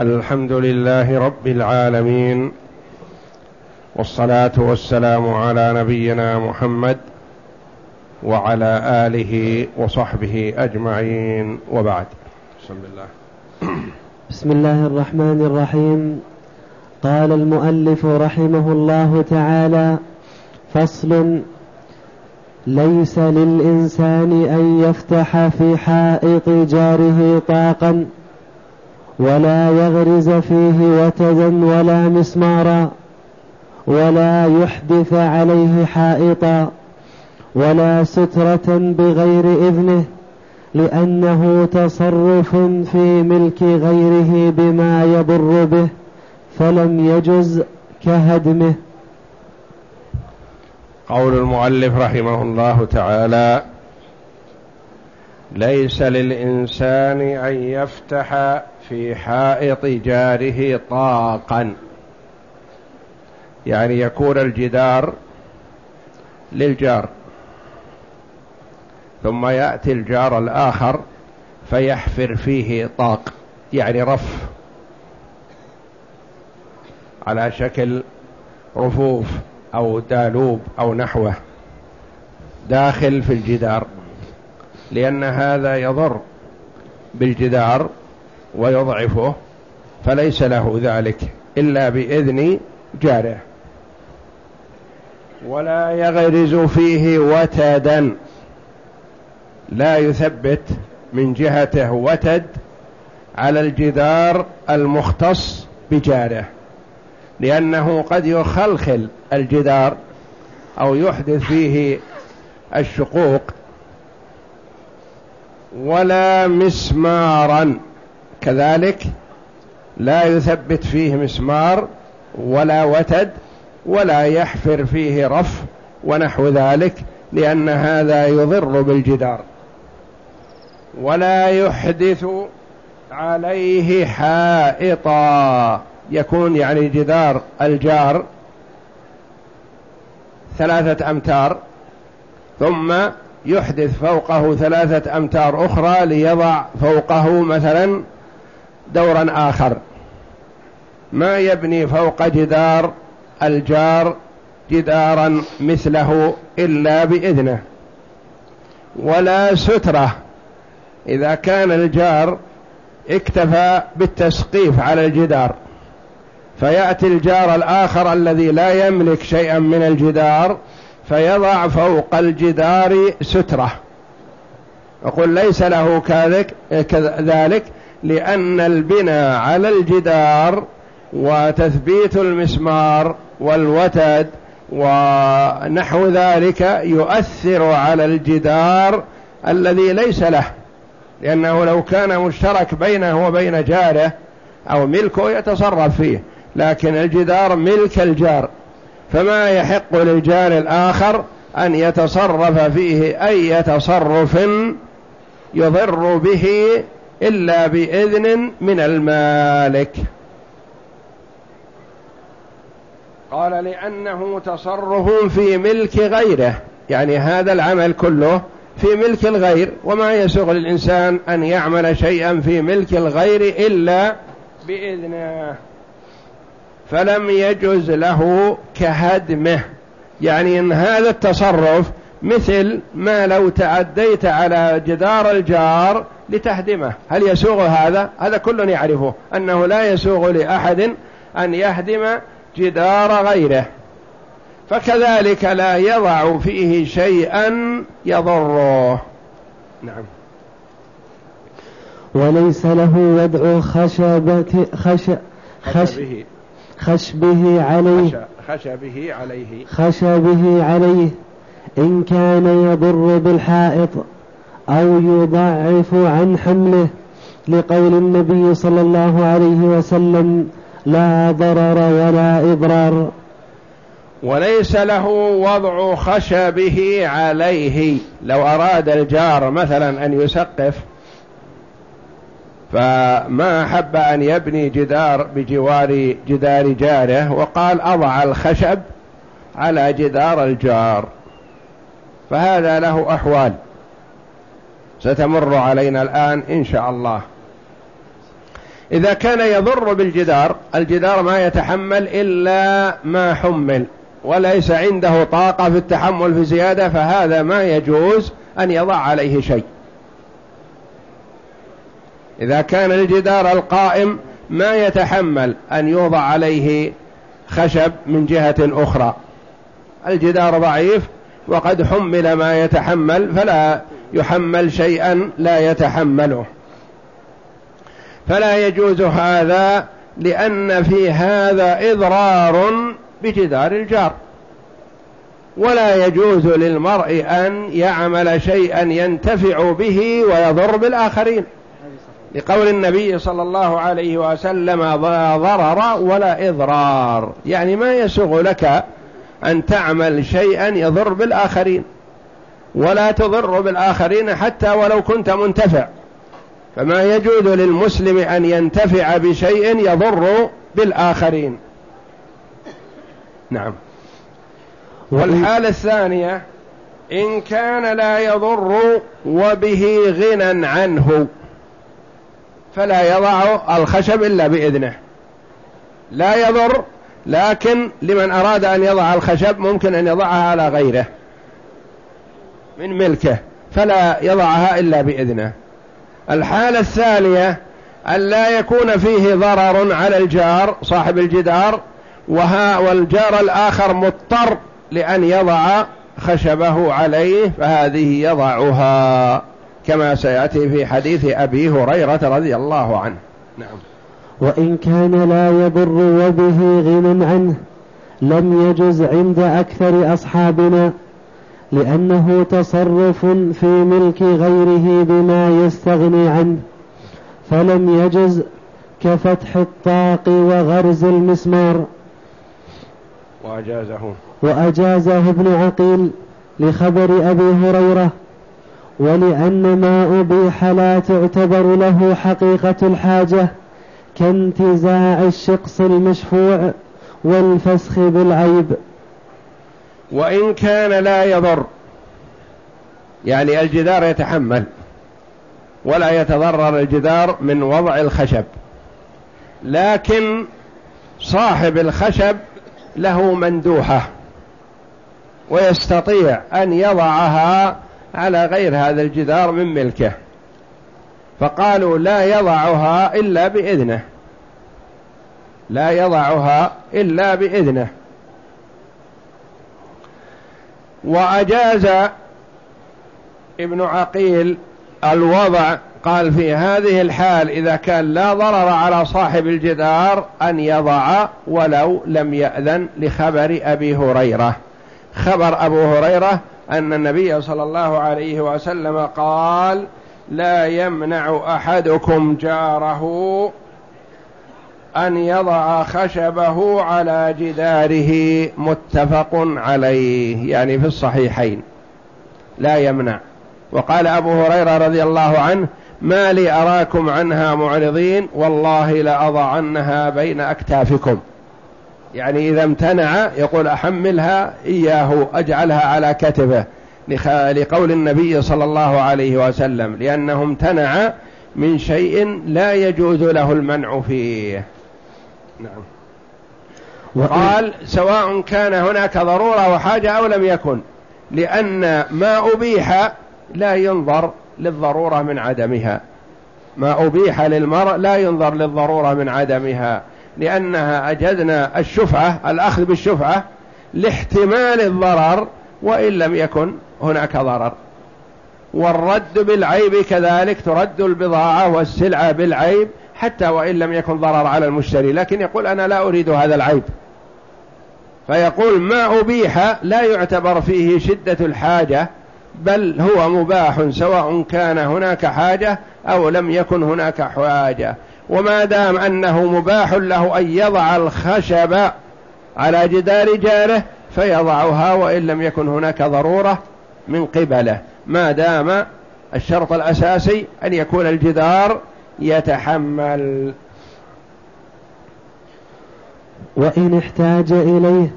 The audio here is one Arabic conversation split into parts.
الحمد لله رب العالمين والصلاة والسلام على نبينا محمد وعلى آله وصحبه أجمعين وبعد. بسم الله. بسم الله الرحمن الرحيم. قال المؤلف رحمه الله تعالى فصل ليس للإنسان أن يفتح في حائط جاره طاقا. ولا يغرز فيه وتدا ولا مسمارا ولا يحدث عليه حائطا ولا سترة بغير إذنه لأنه تصرف في ملك غيره بما يضر به فلم يجز كهدمه. قول المؤلف رحمه الله تعالى ليس للإنسان أن يفتح في حائط جاره طاقا. يعني يكون الجدار للجار ثم يأتي الجار الآخر فيحفر فيه طاق يعني رف على شكل رفوف أو دالوب أو نحوه داخل في الجدار. لأن هذا يضر بالجدار ويضعفه فليس له ذلك إلا بإذن جاره. ولا يغرز فيه وتدا لا يثبت من جهته وتد على الجدار المختص بجاره لأنه قد يخلخل الجدار أو يحدث فيه الشقوق ولا مسمارا. كذلك لا يثبت فيه مسمار ولا وتد ولا يحفر فيه رف ونحو ذلك لأن هذا يضر بالجدار. ولا يحدث عليه حائطا. يكون يعني جدار الجار ثلاثة أمتار ثم يحدث فوقه ثلاثة أمتار أخرى ليضع فوقه مثلا دورا آخر. ما يبني فوق جدار الجار جدارا مثله إلا بإذنه. ولا سترة. إذا كان الجار اكتفى بالتسقيف على الجدار فيأتي الجار الآخر الذي لا يملك شيئا من الجدار فيضع فوق الجدار سترة. يقول ليس له كذلك لأن البناء على الجدار وتثبيت المسمار والوتد ونحو ذلك يؤثر على الجدار الذي ليس له. لأنه لو كان مشترك بينه وبين جاره أو ملكه يتصرف فيه لكن الجدار ملك الجار. فما يحق للجار الآخر أن يتصرف فيه أي تصرف يضر به إلا بإذن من المالك. قال لأنه تصرف في ملك غيره يعني هذا العمل كله في ملك الغير وما يسوغ للإنسان أن يعمل شيئا في ملك الغير إلا بإذنه. فلم يجز له كهدمه. يعني إن هذا التصرف مثل ما لو تعديت على جدار الجار لتهدمه. هل يسوغ هذا؟ هذا كل يعرفه. أنه لا يسوغ لأحد أن يهدم جدار غيره. فكذلك لا يضع فيه شيئا يضره. نعم. وليس له وضع خشبة خش خشبه خشبه عليه. خشبه عليه. خشبه عليه. إن كان يضر بالحائط أو يضعف عن حمله لقول النبي صلى الله عليه وسلم لا ضرر ولا إضرار. وليس له وضع خشبه عليه. لو أراد الجار مثلا أن يسقف فما أحب أن يبني جدار بجوار جدار جاره وقال أضع الخشب على جدار الجار. فهذا له أحوال. ستمر علينا الآن إن شاء الله. إذا كان يضر بالجدار الجدار ما يتحمل إلا ما حمل وليس عنده طاقة في التحمل في زيادة فهذا ما يجوز أن يضع عليه شيء. إذا كان الجدار القائم ما يتحمل أن يوضع عليه خشب من جهة أخرى. الجدار ضعيف وقد حمل ما يتحمل فلا يحمل شيئا لا يتحمله. فلا يجوز هذا لأن في هذا إضرار بجدار الجار. ولا يجوز للمرء أن يعمل شيئا ينتفع به ويضر بالآخرين. لقول النبي صلى الله عليه وسلم لا ضرر ولا إضرار. يعني ما يسوغ لك أن تعمل شيئا يضر بالآخرين ولا تضر بالآخرين حتى ولو كنت منتفع. فما يجوز للمسلم أن ينتفع بشيء يضر بالآخرين. نعم. والحالة الثانية إن كان لا يضر وبه غنى عنه. فلا يضع الخشب إلا بإذنه. لا يضر لكن لمن أراد أن يضع الخشب ممكن أن يضعها على غيره من ملكه فلا يضعها إلا بإذنه. الحالة الثانية أن لا يكون فيه ضرر على الجار صاحب الجدار وها والجار الآخر مضطر لأن يضع خشبه عليه فهذه يضعها. كما سيأتي في حديث أبي هريرة رضي الله عنه. نعم. وإن كان لا يضر وبه غنى عنه لم يجز عند أكثر أصحابنا لأنه تصرف في ملك غيره بما يستغني عنه فلم يجز كفتح الطاق وغرز المسمار. وأجازه. وأجازه ابن عقيل لخبر أبي هريرة ولأن ما أبيح لا تعتبر له حقيقة الحاجة كانتزاع الشقص المشفوع والفسخ بالعيب. وإن كان لا يضر يعني الجدار يتحمل ولا يتضرر الجدار من وضع الخشب. لكن صاحب الخشب له مندوحة ويستطيع أن يضعها على غير هذا الجدار من ملكه. فقالوا لا يضعها إلا بإذنه. لا يضعها إلا بإذنه. وأجاز ابن عقيل الوضع قال في هذه الحال إذا كان لا ضرر على صاحب الجدار أن يضع ولو لم يأذن لخبر أبي هريرة. خبر أبو هريرة أن النبي صلى الله عليه وسلم قال لا يمنع أحدكم جاره أن يضع خشبه على جداره. متفق عليه يعني في الصحيحين. لا يمنع. وقال أبو هريرة رضي الله عنه ما لي أراكم عنها معرضين والله لأضعنها بين أكتافكم. يعني إذا امتنع يقول أحملها إياه أجعلها على كتفه لقول النبي صلى الله عليه وسلم لأنه امتنع من شيء لا يجوز له المنع فيه. نعم. قال سواء كان هناك ضرورة وحاجة أو لم يكن لأن ما أبيح لا ينظر للضرورة من عدمها. ما أبيح للمرء لا ينظر للضرورة من عدمها. لأنها أجدنا الشفعة الأخذ بالشفعة لاحتمال الضرر وإن لم يكن هناك ضرر. والرد بالعيب كذلك ترد البضاعة والسلعة بالعيب حتى وإن لم يكن ضرر على المشتري. لكن يقول أنا لا أريد هذا العيب. فيقول ما أبيح لا يعتبر فيه شدة الحاجة بل هو مباح سواء كان هناك حاجة أو لم يكن هناك حاجة. وما دام أنه مباح له أن يضع الخشب على جدار جاره فيضعها وإن لم يكن هناك ضرورة من قبله. ما دام الشرط الأساسي أن يكون الجدار يتحمل. وإن احتاج إليه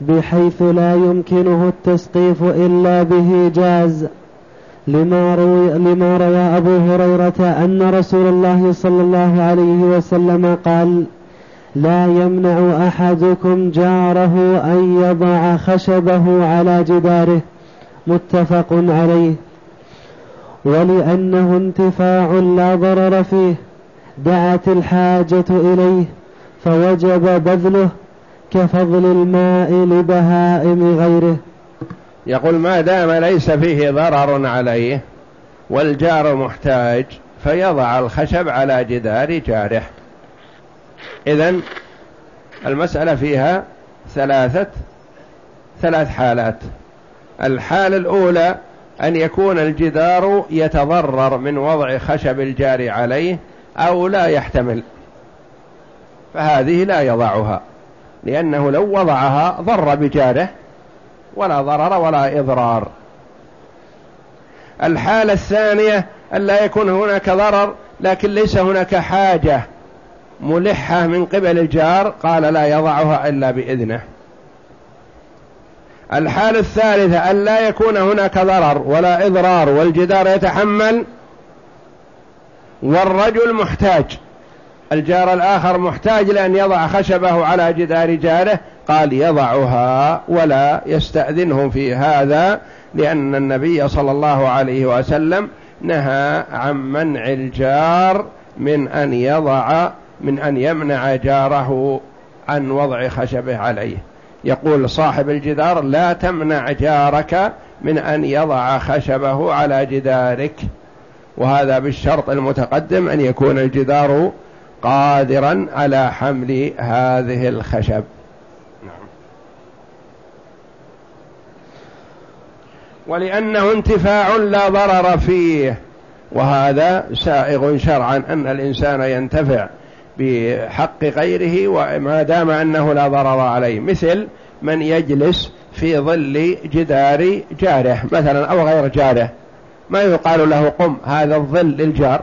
بحيث لا يمكنه التسقيف إلا به جاز. لما روي, لما روى أبو هريرة أن رسول الله صلى الله عليه وسلم قال لا يمنع أحدكم جاره أن يضع خشبه على جداره. متفق عليه. ولأنه انتفاع لا ضرر فيه دعت الحاجة إليه فوجب بذله كفضل الماء لبهائم غيره. يقول ما دام ليس فيه ضرر عليه والجار محتاج فيضع الخشب على جدار جاره. إذن المسألة فيها ثلاثة ثلاث حالات. الحالة الأولى أن يكون الجدار يتضرر من وضع خشب الجار عليه أو لا يحتمل فهذه لا يضعها لأنه لو وضعها ضر بجاره ولا ضرر ولا إضرار. الحالة الثانية أن لا يكون هناك ضرر لكن ليس هناك حاجة ملحة من قبل الجار قال لا يضعها إلا بإذنه. الحالة الثالثة أن لا يكون هناك ضرر ولا إضرار والجدار يتحمل والرجل محتاج. الجار الآخر محتاج لأن يضع خشبه على جدار جاره. قال يضعها ولا يستأذنه في هذا لأن النبي صلى الله عليه وسلم نهى عن منع الجار من أن يضع من أن يمنع جاره عن وضع خشبه عليه. يقول صاحب الجدار لا تمنع جارك من أن يضع خشبه على جدارك. وهذا بالشرط المتقدم أن يكون الجدار قادرا على حمل هذه الخشب. نعم. ولأنه انتفاع لا ضرر فيه وهذا سائغ شرعا أن الإنسان ينتفع بحق غيره وما دام أنه لا ضرر عليه. مثل من يجلس في ظل جدار جاره مثلا أو غير جاره. ما يقال له قم هذا الظل للجار.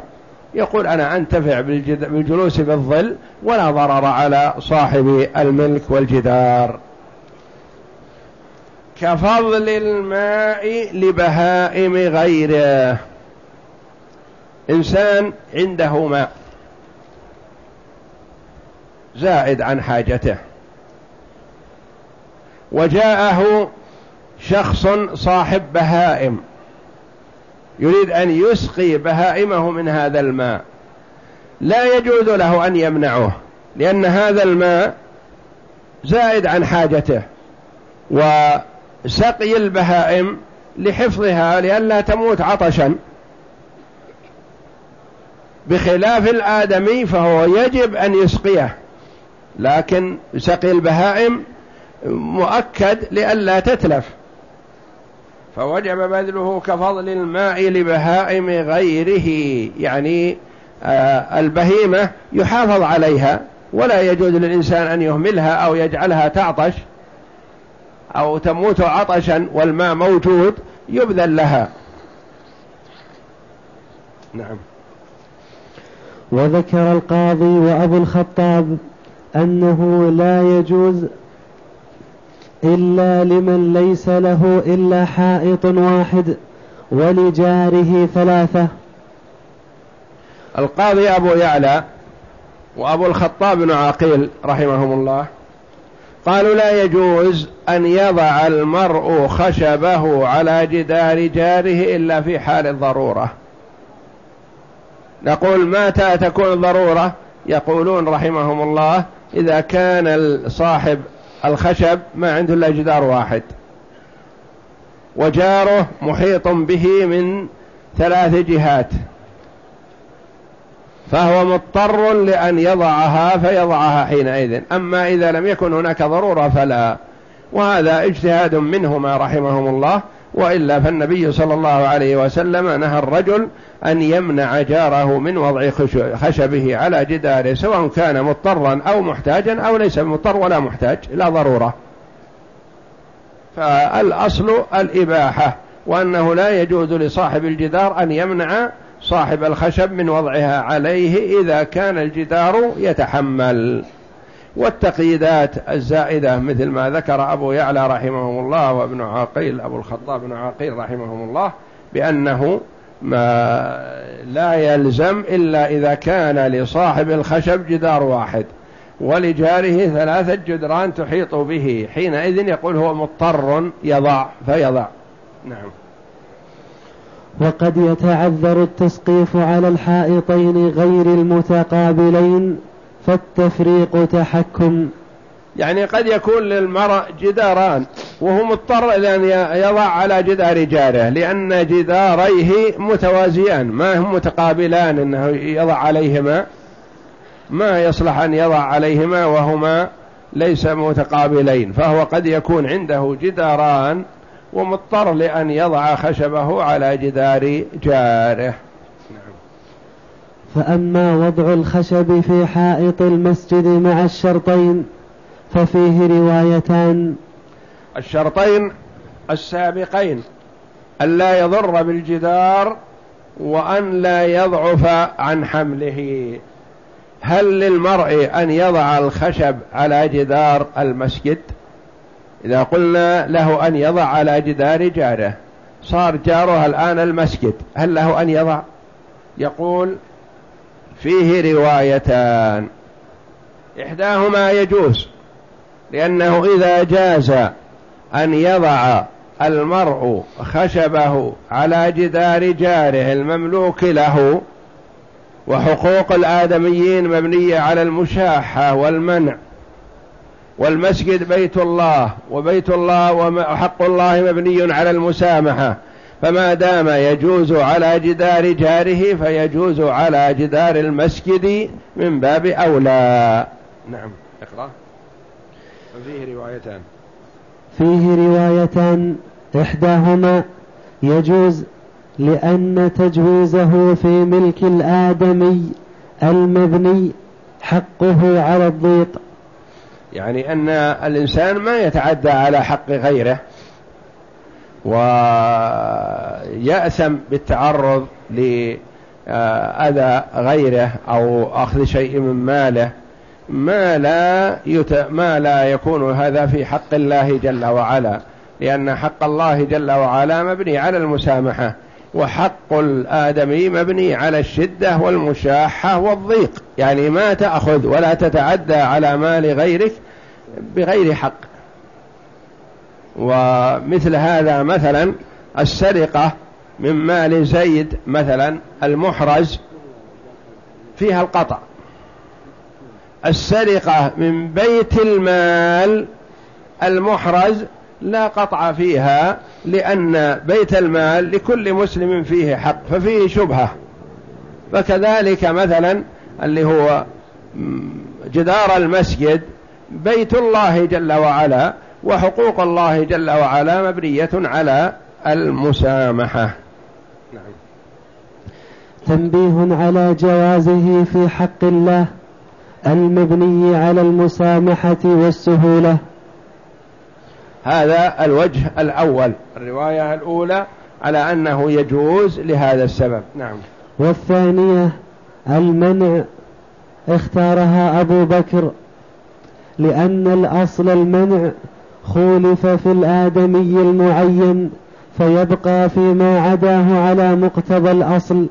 يقول أنا أنتفع بالجلوس بالظل ولا ضرر على صاحب الملك والجدار. كفضل الماء لبهائم غيره. إنسان عنده ماء زائد عن حاجته. وجاءه شخص صاحب بهائم. يريد أن يسقي بهائمه من هذا الماء. لا يجوز له أن يمنعه لأن هذا الماء زائد عن حاجته وسقي البهائم لحفظها لئلا تموت عطشا. بخلاف الآدمي فهو يجب أن يسقيه لكن سقي البهائم مؤكد لئلا تتلف. فوجب بذله كفضل الماء لبهائم غيره. يعني آه البهيمة يحافظ عليها ولا يجوز للإنسان أن يهملها أو يجعلها تعطش أو تموت عطشا والماء موجود يبذل لها. نعم. وذكر القاضي وأبو الخطاب أنه لا يجوز إلا لمن ليس له إلا حائط واحد ولجاره ثلاثة. القاضي أبو يعلى وأبو الخطاب بن عقيل رحمهم الله قالوا لا يجوز أن يضع المرء خشبه على جدار جاره إلا في حال الضرورة. نقول متى تكون ضرورة؟ يقولون رحمهم الله إذا كان صاحب الخشب ما عنده إلا جدار واحد. وجاره محيط به من ثلاث جهات. فهو مضطر لأن يضعها فيضعها حينئذ. أما إذا لم يكن هناك ضرورة فلا. وهذا اجتهاد منهما رحمهم الله. وإلا فالنبي صلى الله عليه وسلم نهى الرجل أن يمنع جاره من وضع خشبه على جداره سواء كان مضطرا أو محتاجا أو ليس مضطر ولا محتاج لا ضرورة. فالأصل الإباحة وأنه لا يجوز لصاحب الجدار أن يمنع صاحب الخشب من وضعها عليه إذا كان الجدار يتحمل. والتقييدات الزائدة مثل ما ذكر أبو يعلى رحمه الله وابن عقيل أبو الخطاب بن عقيل رحمهم الله بأنه ما لا يلزم إلا إذا كان لصاحب الخشب جدار واحد ولجاره ثلاثة جدران تحيط به. حينئذ يقول هو مضطر يضع فيضع. نعم. وقد يتعذر التسقيف على الحائطين غير المتقابلين فالتفريق تحكم. يعني قد يكون للمرء جداران وهو مضطر إلى أن يضع على جدار جاره لأن جداريه متوازيان ما هم متقابلان أنه يضع عليهما ما يصلح أن يضع عليهما وهما ليس متقابلين فهو قد يكون عنده جداران ومضطر لأن يضع خشبه على جدار جاره. فأما وضع الخشب في حائط المسجد مع الشرطين ففيه روايتان. الشرطين السابقين أن لا يضر بالجدار وأن لا يضعف عن حمله. هل للمرء أن يضع الخشب على جدار المسجد؟ إذا قلنا له أن يضع على جدار جاره صار جاره الآن المسجد هل له أن يضع؟ يقول فيه روايتان. إحداهما يجوز لأنه إذا جاز أن يضع المرء خشبه على جدار جاره المملوك له وحقوق الآدميين مبنية على المشاحة والمنع والمسجد بيت الله وبيت الله وحق الله مبني على المسامحة فما دام يجوز على جدار جاره فيجوز على جدار المسجد من باب أولى. نعم. اقرأ. فيه روايتان. فيه روايتان إحداهما يجوز لأن تجويزه في ملك الآدمي المبني حقه على الضيق. يعني أن الإنسان ما يتعدى على حق غيره ويأثم بالتعرض لأذى غيره أو أخذ شيء من ماله ما لا يت... ما لا يكون هذا في حق الله جل وعلا لأن حق الله جل وعلا مبني على المسامحة وحق الآدمي مبني على الشدة والمشاحة والضيق يعني ما تأخذ ولا تتعدى على مال غيرك بغير حق. ومثل هذا مثلا السرقة من مال زيد مثلا المحرز فيها القطع. السرقة من بيت المال المحرز لا قطع فيها لأن بيت المال لكل مسلم فيه حق ففيه شبهة. فكذلك مثلا اللي هو جدار المسجد بيت الله جل وعلا وحقوق الله جل وعلا مبنية على المسامحة. نعم. تنبيه على جوازه في حق الله المبني على المسامحة والسهولة. هذا الوجه الأول. الرواية الأولى على أنه يجوز لهذا السبب. نعم. والثانية المنع اختارها أبو بكر لأن الأصل المنع خولف في الآدمي المعين فيبقى فيما عداه على مقتضى الأصل.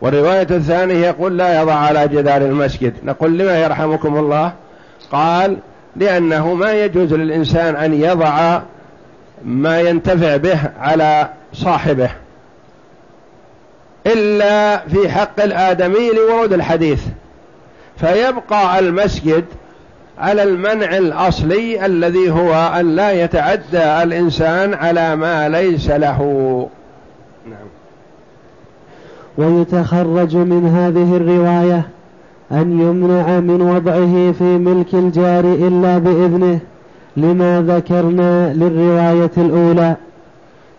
والرواية الثانية يقول لا يضع على جدار المسجد. نقول لما يرحمكم الله؟ قال لأنه ما يجوز للإنسان أن يضع ما ينتفع به على صاحبه إلا في حق الآدمي لورود الحديث. فيبقى المسجد على المنع الأصلي الذي هو أن لا يتعدى الإنسان على ما ليس له. نعم. ويتخرج من هذه الرواية أن يمنع من وضعه في ملك الجار إلا بإذنه لما ذكرنا للرواية الأولى.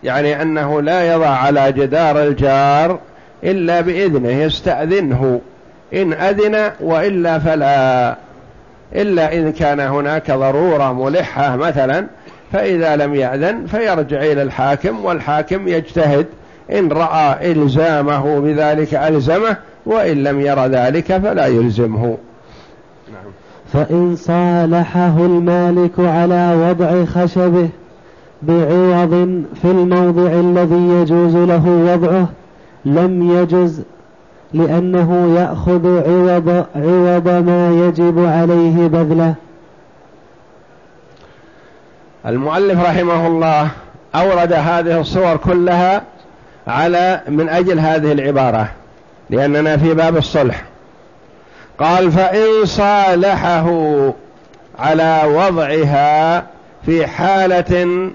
يعني أنه لا يضع على جدار الجار إلا بإذنه يستأذنه. إن أذن وإلا فلا. إلا إن كان هناك ضرورة ملحة مثلا فإذا لم يأذن فيرجع إلى الحاكم والحاكم يجتهد إن رأى إلزامه بذلك ألزمه وإن لم ير ذلك فلا يلزمه نعم. فإن صالحه المالك على وضع خشبه بعوض في الموضع الذي يجوز له وضعه لم يجز لأنه يأخذ عوض, عوض ما يجب عليه بذله. المؤلف رحمه الله أورد هذه الصور كلها على من أجل هذه العبارة لأننا في باب الصلح. قال فإن صالحه على وضعها في حالة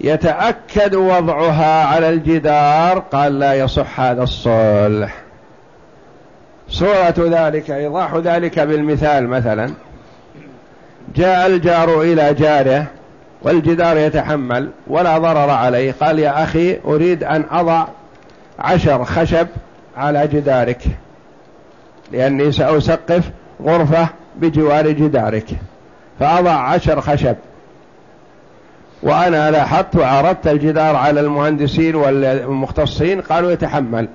يتأكد وضعها على الجدار قال لا يصح هذا الصلح. صورة ذلك إيضاح ذلك بالمثال مثلا. جاء الجار إلى جاره والجدار يتحمل ولا ضرر عليه. قال يا أخي أريد أن أضع عشر خشب على جدارك لأني سأسقف غرفة بجوار جدارك. فأضع عشر خشب. وأنا لاحظت وعرضت الجدار على المهندسين والمختصين قالوا يتحمل.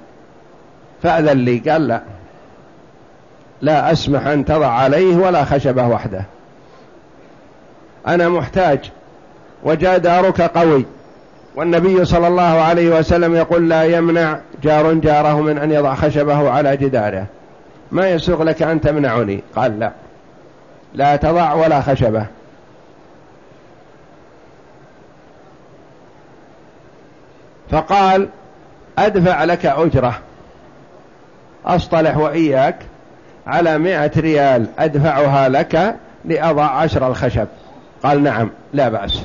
فأذن لي قال لا. لا أسمح أن تضع عليه ولا خشبة وحده. أنا محتاج وجاء دارك قوي. والنبي صلى الله عليه وسلم يقول لا يمنع جار جاره من أن يضع خشبه على جداره. ما يسوغ لك أن تمنعني؟ قال لا. لا تضع ولا خشبه. فقال أدفع لك أجرة. أصطلح وإياك. على مئة ريال أدفعها لك لأضع عشر الخشب. قال نعم لا بأس.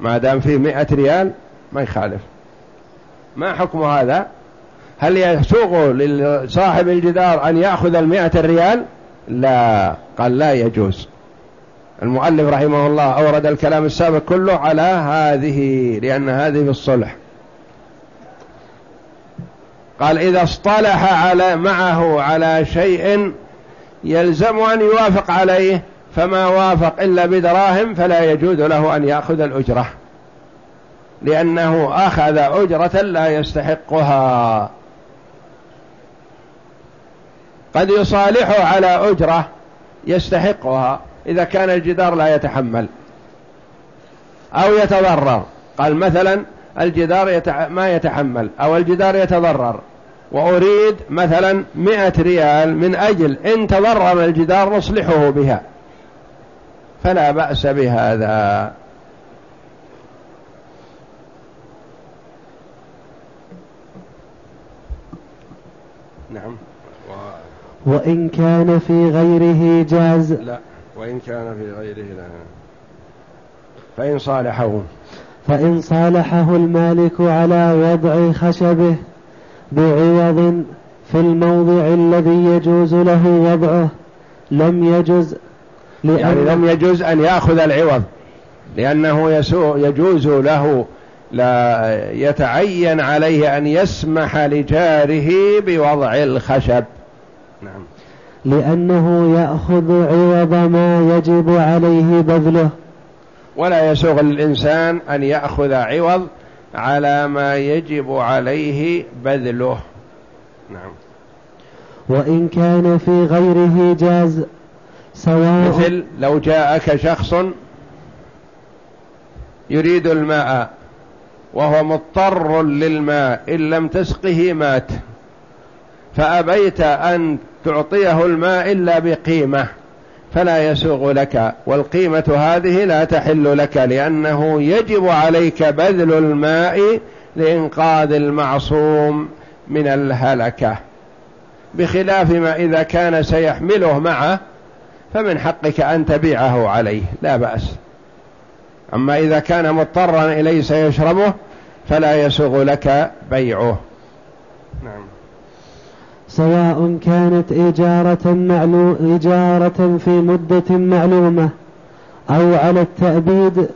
ما دام فيه مئة ريال ما يخالف. ما حكم هذا؟ هل يسوغ لصاحب الجدار أن يأخذ المئة الريال لا. قال لا يجوز. المؤلف رحمه الله أورد الكلام السابق كله على هذه لأن هذه في الصلح. قال إذا اصطلح على معه على شيء يلزم أن يوافق عليه فما وافق إلا بدراهم فلا يجوز له أن يأخذ الأجرة. لأنه أخذ أجرة لا يستحقها. قد يصالحه على أجرة يستحقها إذا كان الجدار لا يتحمل أو يتضرر. قال مثلا الجدار يتع... ما يتحمل أو الجدار يتضرر. وأريد مثلا مئة ريال من أجل إن تضرر الجدار نصلحه بها. فلا بأس بهذا. نعم. وإن كان في غيره جاز؟ لا وإن كان في غيره لا. فإن صالحه. فإن صالحه المالك على وضع خشبه بعوض في الموضع الذي يجوز له وضعه لم يجز يعني لم يجوز أن يأخذ العوض لأنه يسوء يجوز له لا يتعين عليه أن يسمح لجاره بوضع الخشب. نعم. لأنه يأخذ عوض ما يجب عليه بذله. ولا يسوغ للإنسان أن يأخذ عوض على ما يجب عليه بذله. نعم. وإن كان في غيره جاز سواء مثل لو جاءك شخص يريد الماء وهو مضطر للماء إن لم تسقه مات فأبيت أن تعطيه الماء إلا بقيمة. فلا يسوغ لك والقيمة هذه لا تحل لك لأنه يجب عليك بذل الماء لإنقاذ المعصوم من الهلكة. بخلاف ما إذا كان سيحمله معه فمن حقك أن تبيعه عليه لا بأس. أما إذا كان مضطرا إليه سيشربه فلا يسوغ لك بيعه. نعم. سواء كانت إجارة, معلو إجارة في مدة معلومة أو على التأبيد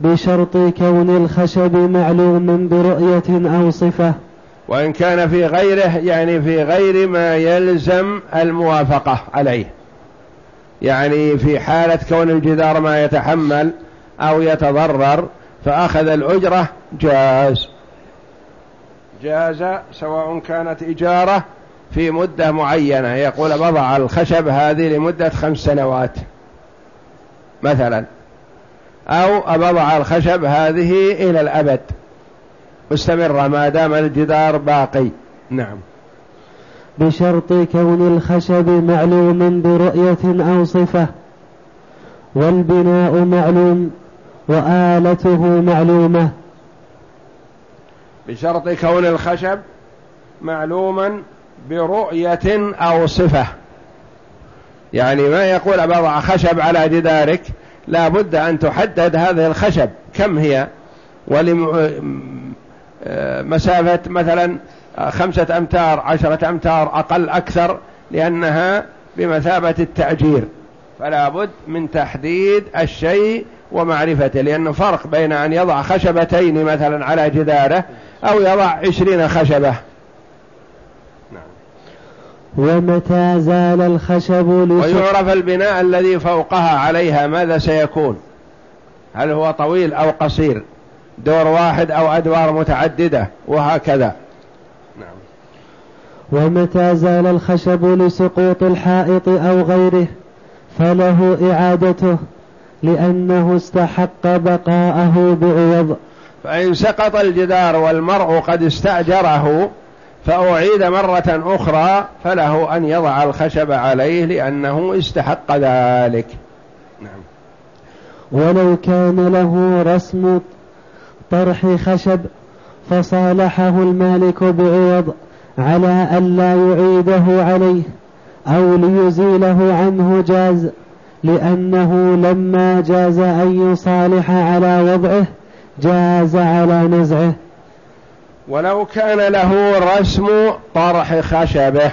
بشرط كون الخشب معلوم برؤية أو صفة. وإن كان في غيره يعني في غير ما يلزم الموافقة عليه. يعني في حالة كون الجدار ما يتحمل أو يتضرر فأخذ الأجرة جاز. جاز سواء كانت إجارة في مدة معينة. يقول بضع الخشب هذه لمدة خمس سنوات مثلا. أو أبضع الخشب هذه إلى الأبد. مستمرة ما دام الجدار باقي. نعم. بشرط كون الخشب معلوما برؤية أو صفة والبناء معلوم وآلته معلومة. بشرط كون الخشب معلوما برؤية أو صفة. يعني ما يقول أبضع خشب على جدارك لا بد أن تحدد هذه الخشب. كم هي؟ ولمسافة مثلا خمسة أمتار عشرة أمتار أقل أكثر لأنها بمثابة التأجير. فلا بد من تحديد الشيء ومعرفته لأنه فرق بين أن يضع خشبتين مثلا على جداره أو يضع عشرين خشبة. ومتى زال الخشب ويعرف البناء الذي فوقها عليها ماذا سيكون؟ هل هو طويل أو قصير؟ دور واحد أو أدوار متعددة؟ وهكذا. نعم. ومتى زال الخشب لسقوط الحائط أو غيره؟ فله إعادته. لأنه استحق بقاءه بعوض فإن سقط الجدار والمرء قد استأجره فأعيد مرة أخرى فله أن يضع الخشب عليه لأنه استحق ذلك. نعم. ولو كان له رسم طرح خشب فصالحه المالك بعوض على أن لا يعيده عليه أو ليزيله عنه جاز. لأنه لما جاز أن يصالح على وضعه جاز على نزعه. ولو كان له رسم طرح خشبه.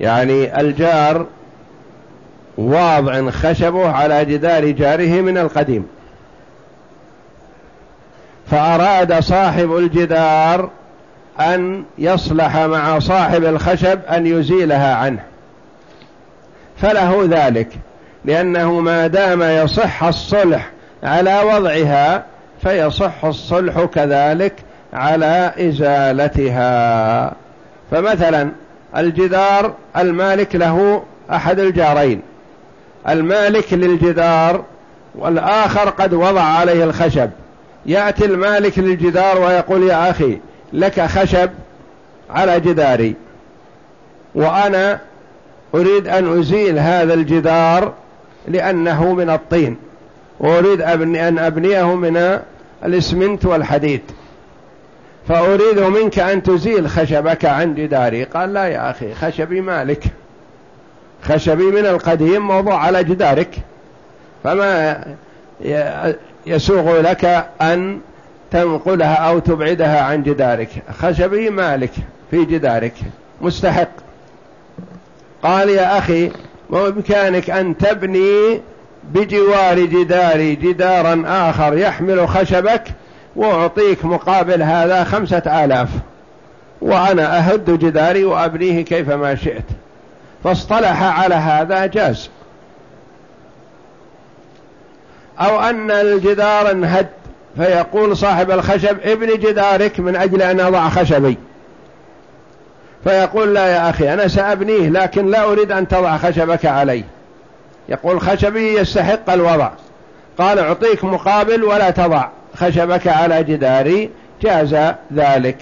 يعني الجار واضع خشبه على جدار جاره من القديم. فأراد صاحب الجدار أن يصلح مع صاحب الخشب أن يزيلها عنه. فله ذلك لأنه ما دام يصح الصلح على وضعها فيصح الصلح كذلك على إزالتها. فمثلا الجدار المالك له أحد الجارين المالك للجدار والآخر قد وضع عليه الخشب يأتي المالك للجدار ويقول يا أخي لك خشب على جداري وأنا أريد أن أزيل هذا الجدار لأنه من الطين. وأريد أن أبنيه من الإسمنت والحديد. فأريد منك أن تزيل خشبك عن جداري. قال لا يا أخي خشبي مالك. خشبي من القديم موضوع على جدارك. فما يسوغ لك أن تنقلها أو تبعدها عن جدارك. خشبي مالك في جدارك. مستحق. قال يا أخي بإمكانك أن تبني بجوار جداري جدارا آخر يحمل خشبك وأعطيك مقابل هذا خمسة آلاف. وأنا أهد جداري وأبنيه كيفما شئت. فاصطلح على هذا جاز. أو أن الجدار انهد فيقول صاحب الخشب ابن جدارك من أجل أن أضع خشبي. فيقول لا يا أخي أنا سأبنيه لكن لا أريد أن تضع خشبك علي. يقول خشبي يستحق الوضع. قال أعطيك مقابل ولا تضع خشبك على جداري جاز ذلك.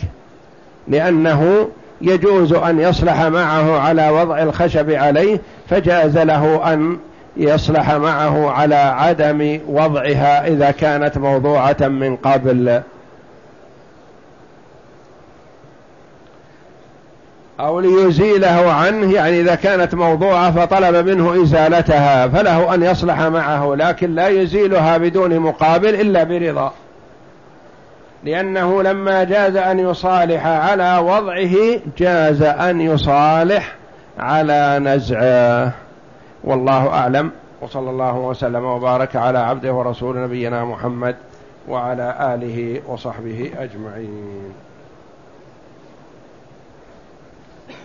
لأنه يجوز أن يصلح معه على وضع الخشب عليه فجاز له أن يصلح معه على عدم وضعها إذا كانت موضوعة من قبل. أو ليزيله عنه يعني إذا كانت موضوعة فطلب منه إزالتها فله أن يصلح معه لكن لا يزيلها بدون مقابل إلا برضا. لأنه لما جاز أن يصالح على وضعه جاز أن يصالح على نزعه. والله أعلم. وصلى الله وسلم وبارك على عبده ورسول نبينا محمد وعلى آله وصحبه أجمعين.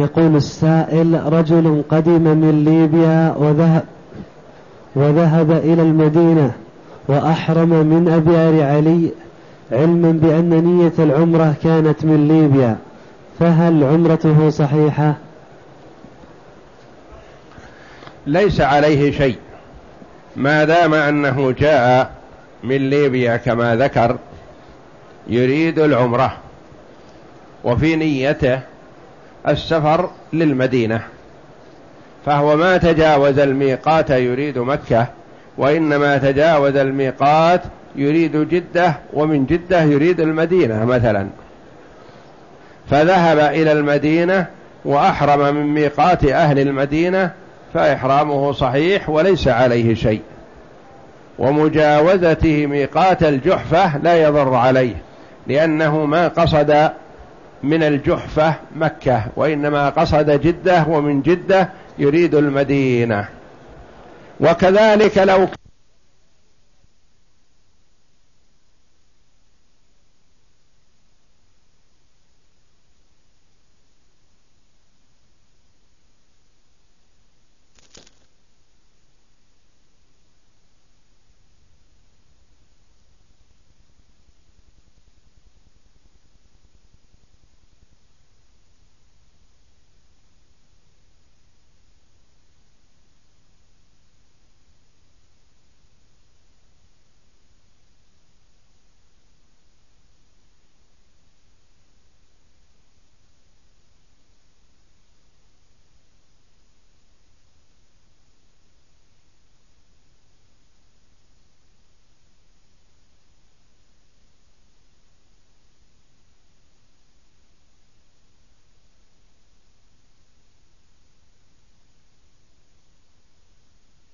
يقول السائل رجل قدم من ليبيا وذهب وذهب إلى المدينة وأحرم من أبيار علي علما بأن نية العمرة كانت من ليبيا. فهل عمرته صحيحة؟ ليس عليه شيء. ما دام أنه جاء من ليبيا كما ذكر يريد العمرة وفي نيته السفر للمدينة فهو ما تجاوز الميقات يريد مكة وإنما تجاوز الميقات يريد جدة ومن جدة يريد المدينة مثلا. فذهب إلى المدينة وأحرم من ميقات أهل المدينة فإحرامه صحيح وليس عليه شيء. ومجاوزته ميقات الجحفة لا يضر عليه لأنه ما قصد من الجحفة مكة وإنما قصد جدة ومن جدة يريد المدينة. وكذلك لو